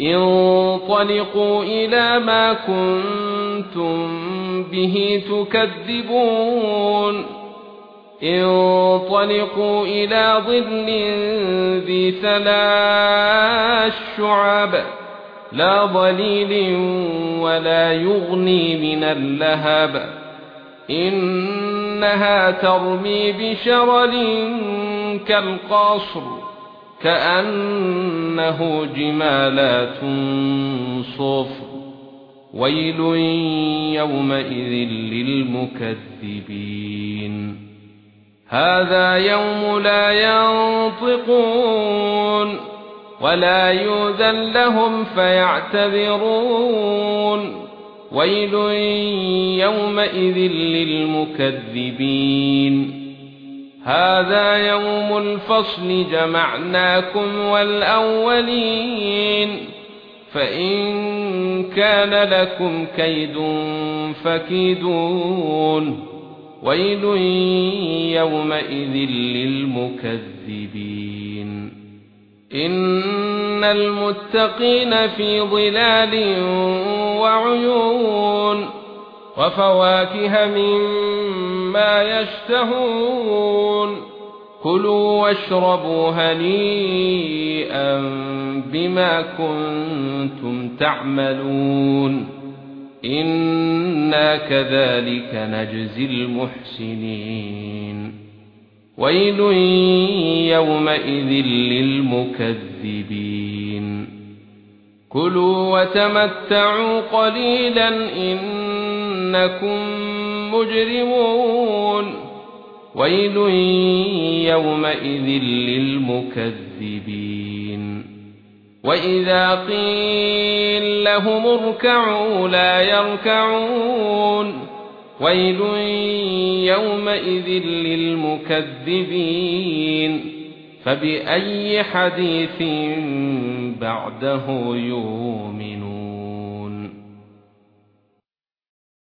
انطلقوا إلى ما كنتم به تكذبون. انطلقوا إلى ظل ذي ثلاث شعب لا ظليل ولا يغني من اللهب. إنها ترمي بشرر كالقصر. كأنه جمالات صفر. ويل يومئذ للمكذبين. هذا يوم لا ينطقون ولا يؤذن لهم فيعتذرون. ويل يومئذ للمكذبين. هذا يوم الفصل جمعناكم والأولين. فإن كان لكم كيد فكيدون. ويل يومئذ للمكذبين. إن المتقين في ظلال وعيون. وفواكه مما يشتهون كلوا واشربوا هنيئا بما كنتم تعملون إنا كذلك نجزي المحسنين ويل يومئذ للمكذبين كلوا وتمتعوا قليلا إنكم مجرمون. ويل يومئذ للمكذبين. وإذا قيل لهم اركعوا لا يركعون. ويل يومئذ للمكذبين. فبأي حديث بعده يؤمنون؟